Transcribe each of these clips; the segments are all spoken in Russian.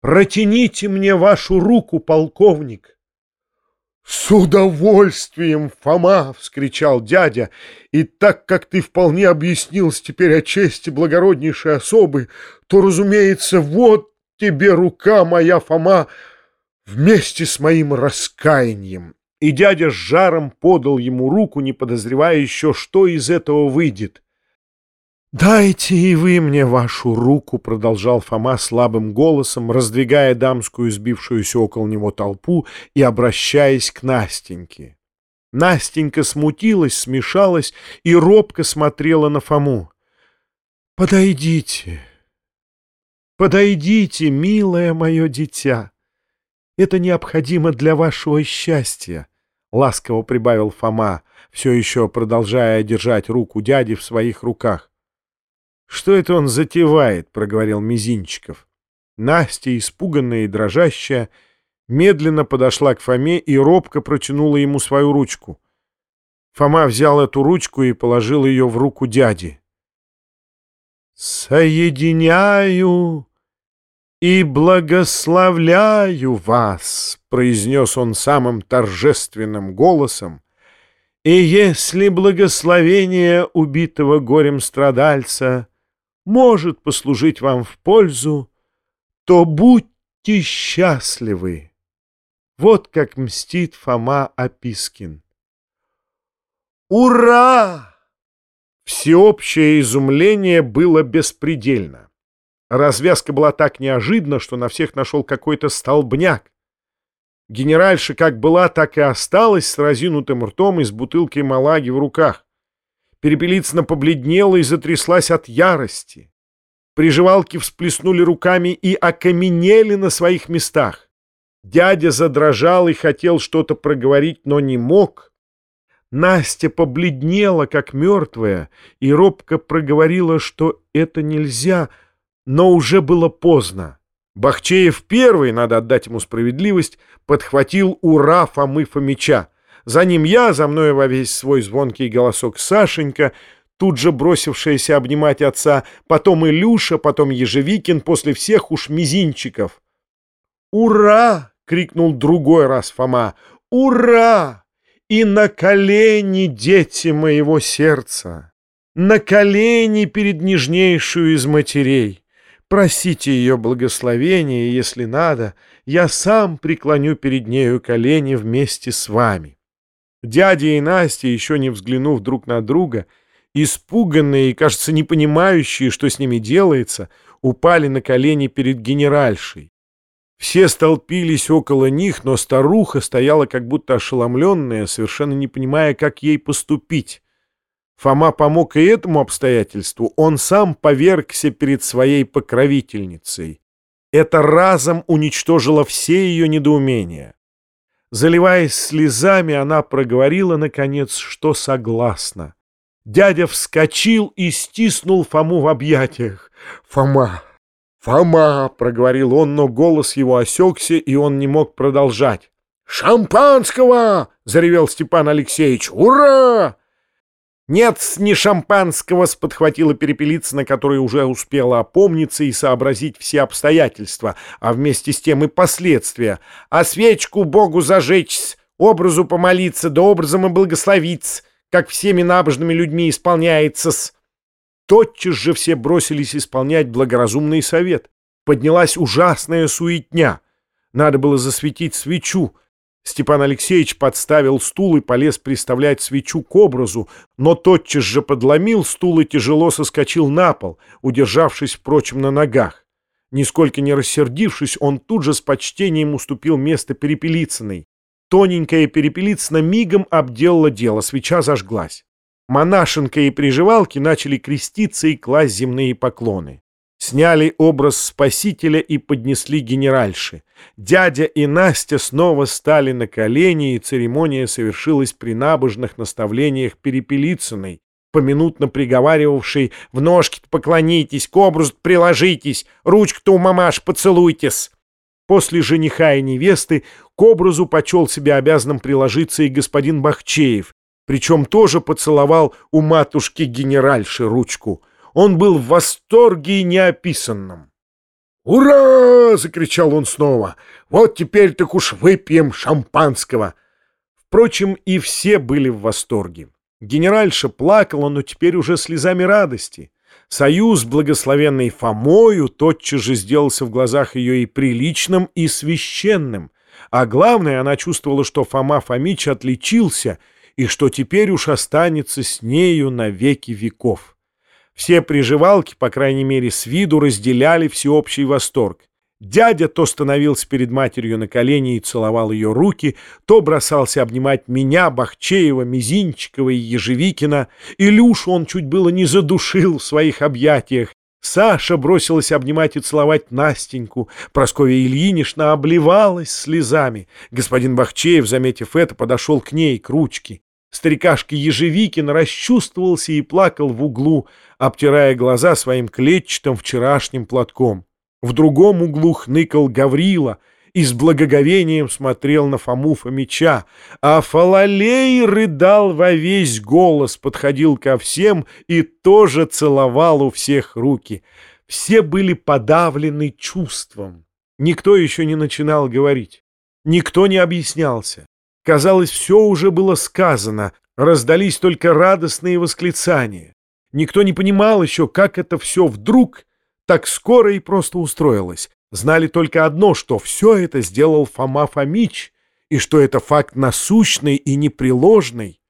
Протяните мне вашу руку, полковник. «С удовольствием, Фома!» — вскричал дядя. «И так как ты вполне объяснился теперь о чести благороднейшей особы, то, разумеется, вот тебе рука моя, Фома, вместе с моим раскаянием». И дядя с жаром подал ему руку, не подозревая еще, что из этого выйдет. «Дайте и вы мне вашу руку», — продолжал Фома слабым голосом, раздвигая дамскую сбившуюся около него толпу и обращаясь к Настеньке. Настенька смутилась, смешалась и робко смотрела на Фому. «Подойдите, подойдите, милое мое дитя. Это необходимо для вашего счастья», — ласково прибавил Фома, все еще продолжая держать руку дяди в своих руках. «Что это он затевает?» — проговорил Мизинчиков. Настя, испуганная и дрожащая, медленно подошла к Фоме и робко протянула ему свою ручку. Фома взял эту ручку и положил ее в руку дяди. «Соединяю и благословляю вас», — произнес он самым торжественным голосом, «и если благословение убитого горем страдальца — может послужить вам в пользу, то будьте счастливы. Вот как мстит Фома Опискин. Ура! Всеобщее изумление было беспредельно. Развязка была так неожиданна, что на всех нашел какой-то столбняк. Генеральша как была, так и осталась с разинутым ртом и с бутылкой малаги в руках. Перепелицына побледнела и затряслась от ярости. Приживалки всплеснули руками и окаменели на своих местах. Дядя задрожал и хотел что-то проговорить, но не мог. Настя побледнела, как мертвая, и робко проговорила, что это нельзя, но уже было поздно. Бахчеев первый, надо отдать ему справедливость, подхватил «Ура!» Фомы Фомича. За ним я, за мной во весь свой звонкий голосок Сашенька, тут же бросившаяся обнимать отца, потом Илюша, потом Ежевикин, после всех уж мизинчиков. «Ура!» — крикнул другой раз Фома. «Ура! И на колени, дети моего сердца! На колени перед нежнейшую из матерей! Просите ее благословения, если надо, я сам преклоню перед нею колени вместе с вами». Дядя и Настя, еще не взглянув друг на друга, испуганные и, кажется, не понимающие, что с ними делается, упали на колени перед генеральшей. Все столпились около них, но старуха стояла как будто ошеломленная, совершенно не понимая, как ей поступить. Фома помог и этому обстоятельству, он сам повергся перед своей покровительницей. Это разом уничтожило все ее недоумения. Заливаясь слезами, она проговорила, наконец, что согласна. Дядя вскочил и стиснул Фому в объятиях. «Фома! Фома!» — проговорил он, но голос его осекся, и он не мог продолжать. «Шампанского!» — заревел Степан Алексеевич. «Ура!» «Нет, не шампанского!» — сподхватила Перепелицына, которая уже успела опомниться и сообразить все обстоятельства, а вместе с тем и последствия. «А свечку Богу зажечь, образу помолиться, да образом и благословиться, как всеми набожными людьми исполняется-с!» Тотчас же все бросились исполнять благоразумный совет. Поднялась ужасная суетня. Надо было засветить свечу — Степан Алексеевич подставил стул и полез приставлять свечу к образу, но тотчас же подломил стул и тяжело соскочил на пол, удержавшись, впрочем, на ногах. Нисколько не рассердившись, он тут же с почтением уступил место Перепелицыной. Тоненькая Перепелицына мигом обделала дело, свеча зажглась. Монашенка и приживалки начали креститься и класть земные поклоны. Сняли образ спасителя и поднесли генеральши. Дядя и Настя снова стали на колени, и церемония совершилась при набожных наставлениях Перепелицыной, поминутно приговаривавшей «В ножки поклонитесь, к образу приложитесь, ручку-то у мамаш поцелуйтесь». После жениха и невесты к образу почел себя обязанным приложиться и господин Бахчеев, причем тоже поцеловал у матушки генеральши ручку — он был в восторге неописанном. «Ура!» — закричал он снова. «Вот теперь так уж выпьем шампанского!» Впрочем, и все были в восторге. Генеральша плакала, но теперь уже слезами радости. Союз, благословенный Фомою, тотчас же сделался в глазах ее и приличным, и священным. А главное, она чувствовала, что Фома Фомич отличился, и что теперь уж останется с нею на веки веков. Все приживалки, по крайней мере с виду, разделяли всеобщий восторг. Дядя то становился перед матерью на колени и целовал ее руки, то бросался обнимать меня, Бахчеева, Мизинчикова и Ежевикина. Илюшу он чуть было не задушил в своих объятиях. Саша бросилась обнимать и целовать Настеньку. Прасковья Ильинична обливалась слезами. Господин Бахчеев, заметив это, подошел к ней, к ручке. Старикашка Ежевикин расчувствовался и плакал в углу, обтирая глаза своим клетчатым вчерашним платком. В другом углу хныкал Гаврила и с благоговением смотрел на Фому Фомича, а Фалалей рыдал во весь голос, подходил ко всем и тоже целовал у всех руки. Все были подавлены чувством. Никто еще не начинал говорить. Никто не объяснялся. Казалось, все уже было сказано, раздались только радостные восклицания. Никто не понимал еще, как это все вдруг так скоро и просто устроилось. Знали только одно, что все это сделал Фома Фомич, и что это факт насущный и непреложный.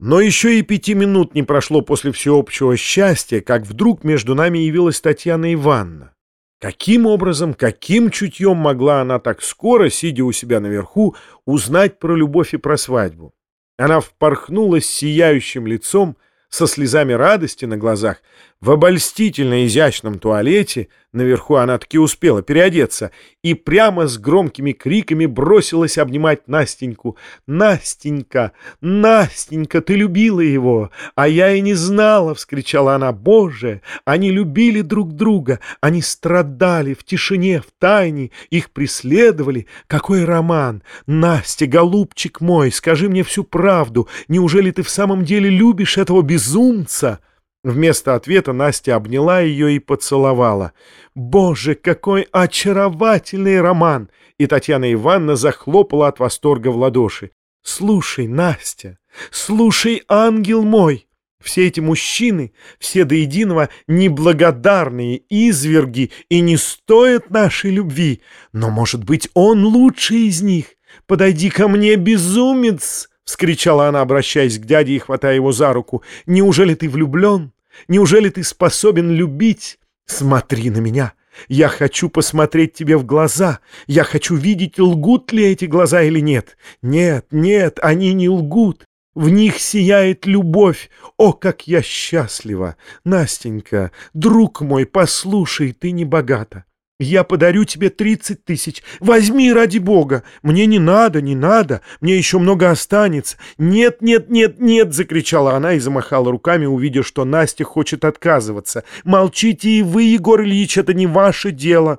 Но еще и пяти минут не прошло после всеобщего счастья, как вдруг между нами явилась Татьяна Ивановна. Каким образом, каким чутьем могла она так скоро, сидя у себя наверху, узнать про любовь и про свадьбу? Она впорхнула с сияющим лицом, со слезами радости на глазах, в обольстительно изящном туалете, наверху она таки успела переодеться, и прямо с громкими криками бросилась обнимать Настеньку. «Настенька! Настенька, ты любила его! А я и не знала!» — вскричала она. «Боже! Они любили друг друга! Они страдали в тишине, в тайне! Их преследовали! Какой роман! Настя, голубчик мой, скажи мне всю правду! Неужели ты в самом деле любишь этого безумца?» Вместо ответа Настя обняла ее и поцеловала. «Боже, какой очаровательный роман!» И Татьяна Ивановна захлопала от восторга в ладоши. «Слушай, Настя, слушай, ангел мой! Все эти мужчины, все до единого неблагодарные изверги и не стоят нашей любви, но, может быть, он лучший из них. Подойди ко мне, безумец!» — вскричала она, обращаясь к дяде и хватая его за руку. «Неужели ты влюблен?» Неужели ты способен любить? Смотри на меня. Я хочу посмотреть тебе в глаза. Я хочу видеть, лгут ли эти глаза или нет. Нет, нет, они не лгут. В них сияет любовь. О, как я счастлива! Настенька, друг мой, послушай, ты не богата. Я подарю тебе тридцать тысяч. Возьми ради бога. Мне не надо, не надо. Мне еще много останется. Нет, нет, нет, нет, закричала она и замахала руками, увидя, что Настя хочет отказываться. Молчите и вы, Егор Ильич, это не ваше дело.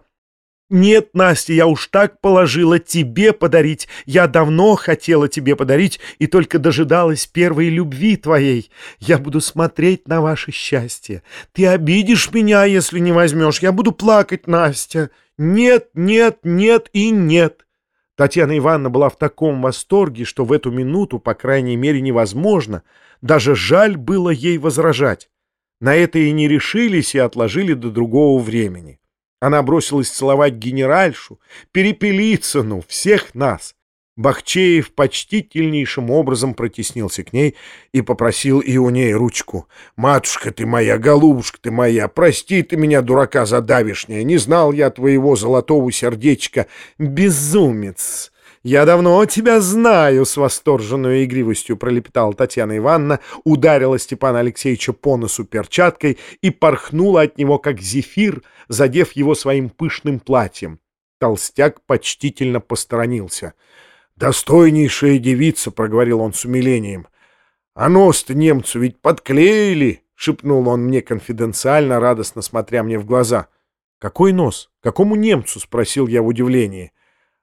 «Нет, Настя, я уж так положила тебе подарить. Я давно хотела тебе подарить и только дожидалась первой любви твоей. Я буду смотреть на ваше счастье. Ты обидишь меня, если не возьмешь. Я буду плакать, Настя. Нет, нет, нет и нет». Татьяна Ивановна была в таком восторге, что в эту минуту, по крайней мере, невозможно. Даже жаль было ей возражать. На это и не решились и отложили до другого времени. Она бросилась целовать генеральшу, Перепелицыну, всех нас. Бахчеев почтительнейшим образом протеснился к ней и попросил и у ней ручку. «Матушка ты моя, голубушка ты моя, прости ты меня, дурака задавишняя, не знал я твоего золотого сердечка. Безумец!» «Я давно тебя знаю!» — с восторженной игривостью пролепетала Татьяна Ивановна, ударила Степана Алексеевича по носу перчаткой и порхнула от него, как зефир, задев его своим пышным платьем. Толстяк почтительно посторонился. «Достойнейшая девица!» — проговорил он с умилением. «А нос-то немцу ведь подклеили!» — шепнул он мне конфиденциально, радостно смотря мне в глаза. «Какой нос? Какому немцу?» — спросил я в удивлении.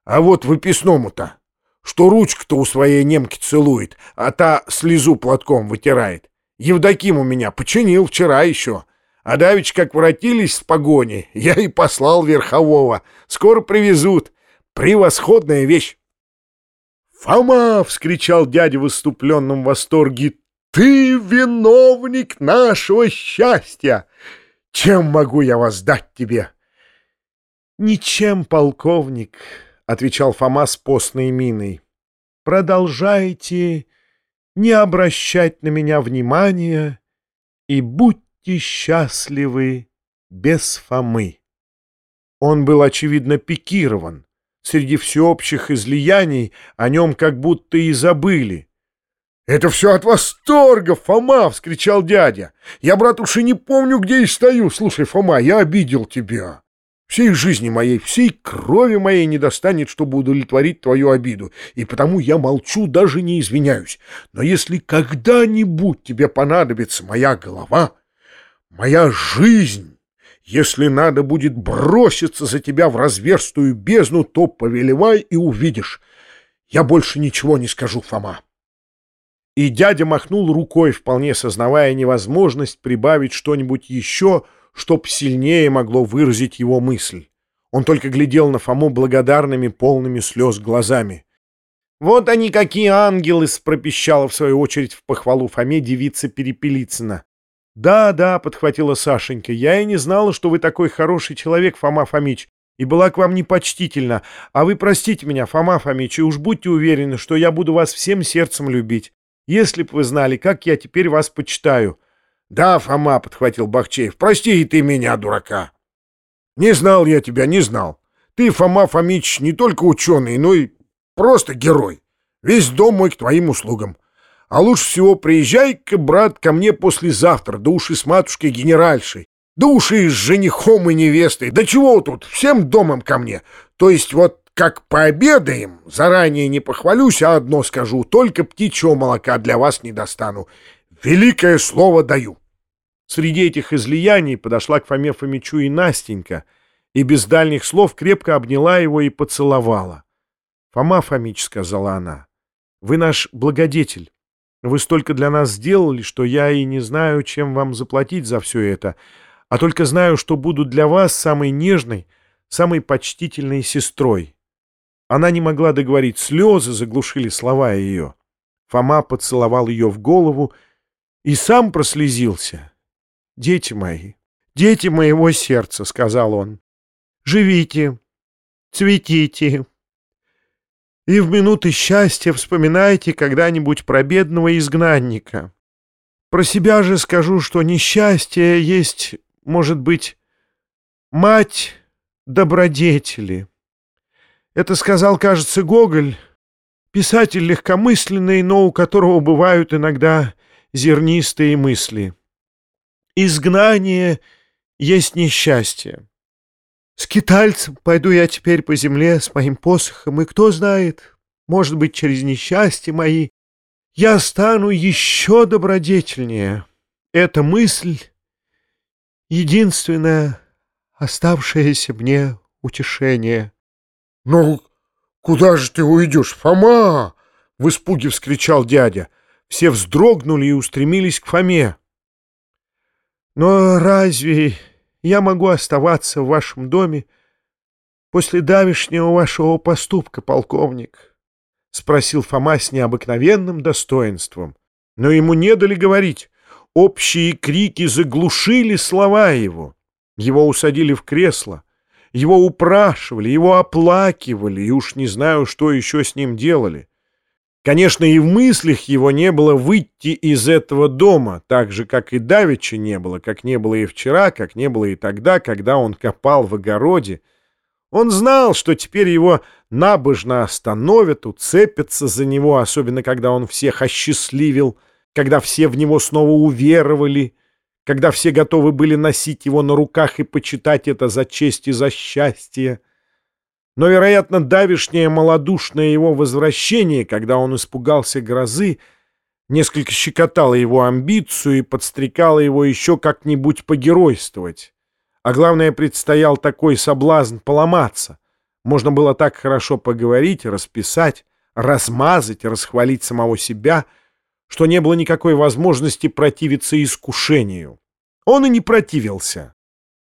А вот выписному-то, что ручку-то у своей немки целует, а та слезу платком вытирает. Евдоким у меня починил вчера еще. А давич, как воротились с погони, я и послал верхового. Скоро привезут. Превосходная вещь. «Фома!» — вскричал дядя в выступленном восторге. «Ты виновник нашего счастья! Чем могу я воздать тебе?» «Ничем, полковник», — отвечал Фома с постной миной. «Продолжайте не обращать на меня внимания и будьте счастливы без Фомы». Он был, очевидно, пикирован. Среди всеобщих излияний о нем как будто и забыли. «Это все от восторга, Фома!» — вскричал дядя. «Я, брат, уж и не помню, где и стою. Слушай, Фома, я обидел тебя. Всей жизни моей, всей крови моей не достанет, чтобы удовлетворить твою обиду, и потому я молчу, даже не извиняюсь. Но если когда-нибудь тебе понадобится моя голова, моя жизнь, если надо будет броситься за тебя в разверстую бездну, то повелевай и увидишь. Я больше ничего не скажу, Фома. И дядя махнул рукой, вполне сознавая невозможность прибавить что-нибудь еще, чтоб сильнее могло выразить его мысль. Он только глядел на Фому благодарными, полными слез глазами. «Вот они какие ангелы!» — пропищала в свою очередь в похвалу Фоме девица Перепелицына. «Да, да», — подхватила Сашенька, — «я и не знала, что вы такой хороший человек, Фома Фомич, и была к вам непочтительна. А вы простите меня, Фома Фомич, и уж будьте уверены, что я буду вас всем сердцем любить. Если б вы знали, как я теперь вас почитаю». «Да, Фома», — подхватил Бахчеев, — «прости и ты меня, дурака». «Не знал я тебя, не знал. Ты, Фома Фомич, не только ученый, но и просто герой. Весь дом мой к твоим услугам. А лучше всего приезжай-ка, брат, ко мне послезавтра, да уж и с матушкой генеральшей, да уж и с женихом и невестой. Да чего тут, всем домом ко мне. То есть вот как пообедаем, заранее не похвалюсь, а одно скажу, только птичьего молока для вас не достану. Великое слово даю. Среди этих излияний подошла к Фоме Фомичу и Настенька, и без дальних слов крепко обняла его и поцеловала. «Фома Фомич», — сказала она, — «вы наш благодетель. Вы столько для нас сделали, что я и не знаю, чем вам заплатить за все это, а только знаю, что буду для вас самой нежной, самой почтительной сестрой». Она не могла договорить, слезы заглушили слова ее. Фома поцеловал ее в голову и сам прослезился. «Дети мои, дети моего сердца», — сказал он, — «живите, цветите». И в минуты счастья вспоминайте когда-нибудь про бедного изгнанника. Про себя же скажу, что несчастье есть, может быть, мать добродетели. Это сказал, кажется, Гоголь, писатель легкомысленный, но у которого бывают иногда зернистые мысли. Изгнание есть несчастье. Скитальцем пойду я теперь по земле с моим посохом, и кто знает, может быть, через несчастье мои я стану еще добродетельнее. Эта мысль — единственное оставшееся мне утешение. — Ну, куда же ты уйдешь, Фома? — в испуге вскричал дядя. Все вздрогнули и устремились к Фоме. — Но разве я могу оставаться в вашем доме после давешнего вашего поступка, полковник? — спросил Фома с необыкновенным достоинством. Но ему не дали говорить. Общие крики заглушили слова его. Его усадили в кресло. Его упрашивали, его оплакивали, и уж не знаю, что еще с ним делали. Конечно, и в мыслях его не было выйти из этого дома, так же, как и давеча не было, как не было и вчера, как не было и тогда, когда он копал в огороде. Он знал, что теперь его набожно остановят, уцепятся за него, особенно когда он всех осчастливил, когда все в него снова уверовали, когда все готовы были носить его на руках и почитать это за честь и за счастье. Но, вероятно, давишнее малодушное его возвращение, когда он испугался грозы, несколько щекотало его амбицию и подстрекало его еще как-нибудь погеройствовать. А главное, предстоял такой соблазн поломаться. Можно было так хорошо поговорить, расписать, размазать, расхвалить самого себя, что не было никакой возможности противиться искушению. Он и не противился.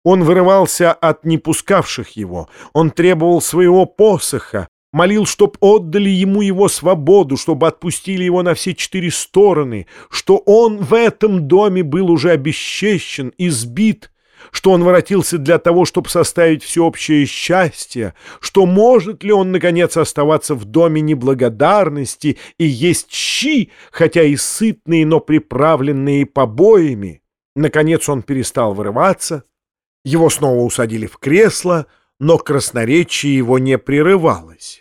Он вырывался от не пускавших его, он требовал своего посоха, молил, чтоб отдали ему его свободу, чтобы отпустили его на все четыре стороны, что он в этом доме был уже обесчещен, избит, что он воротился для того, чтобы составить всеобщее счастье, что может ли он, наконец, оставаться в доме неблагодарности и есть щи, хотя и сытные, но приправленные побоями. Наконец он перестал вырываться, его снова усадили в кресло, но красноречие его не прерывалось.